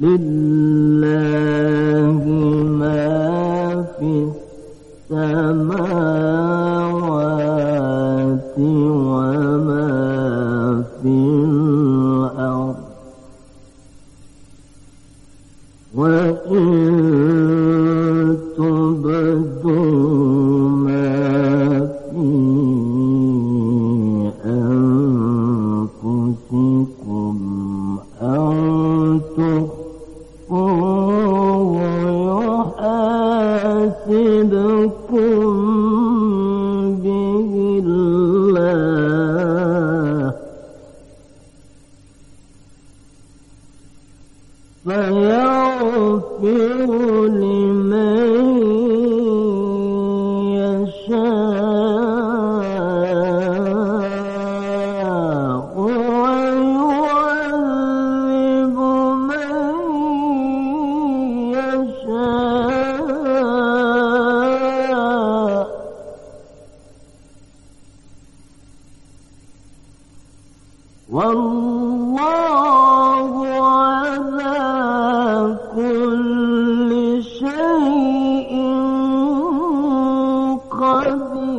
من والله على كل شيء قدير.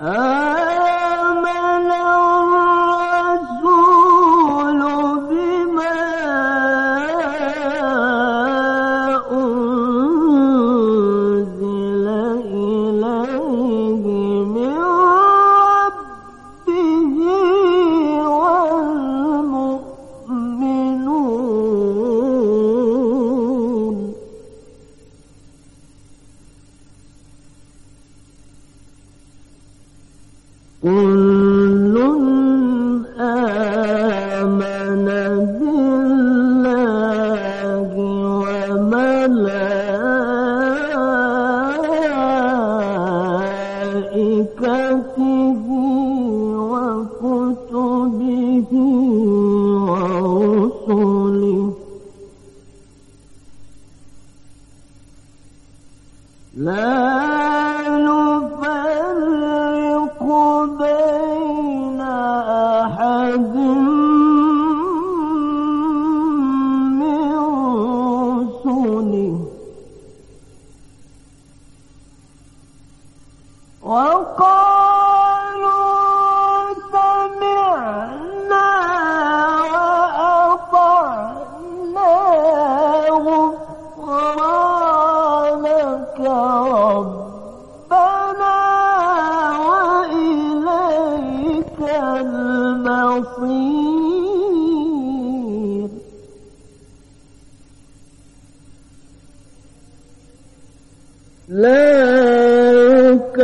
آه. 王宫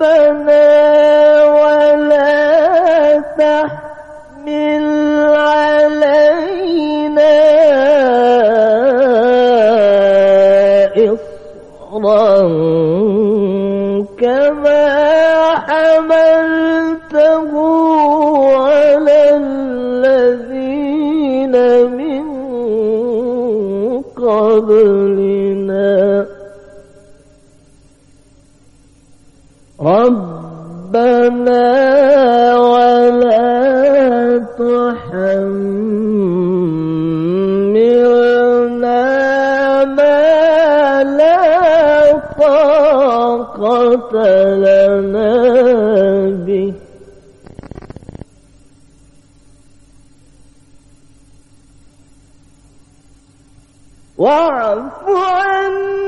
ربنا ولا تحمل علينا إصرا كما حملته ربنا ولا تحملنا ما لا طاقة لنا به. واعف عنا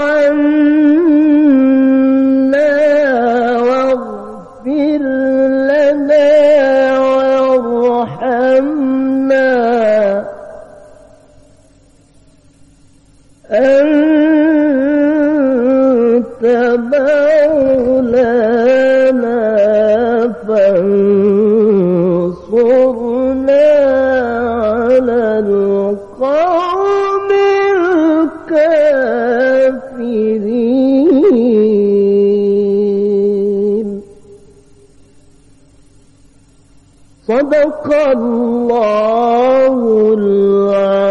أنت مولانا صدق الله العظيم.